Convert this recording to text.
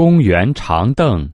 公园长凳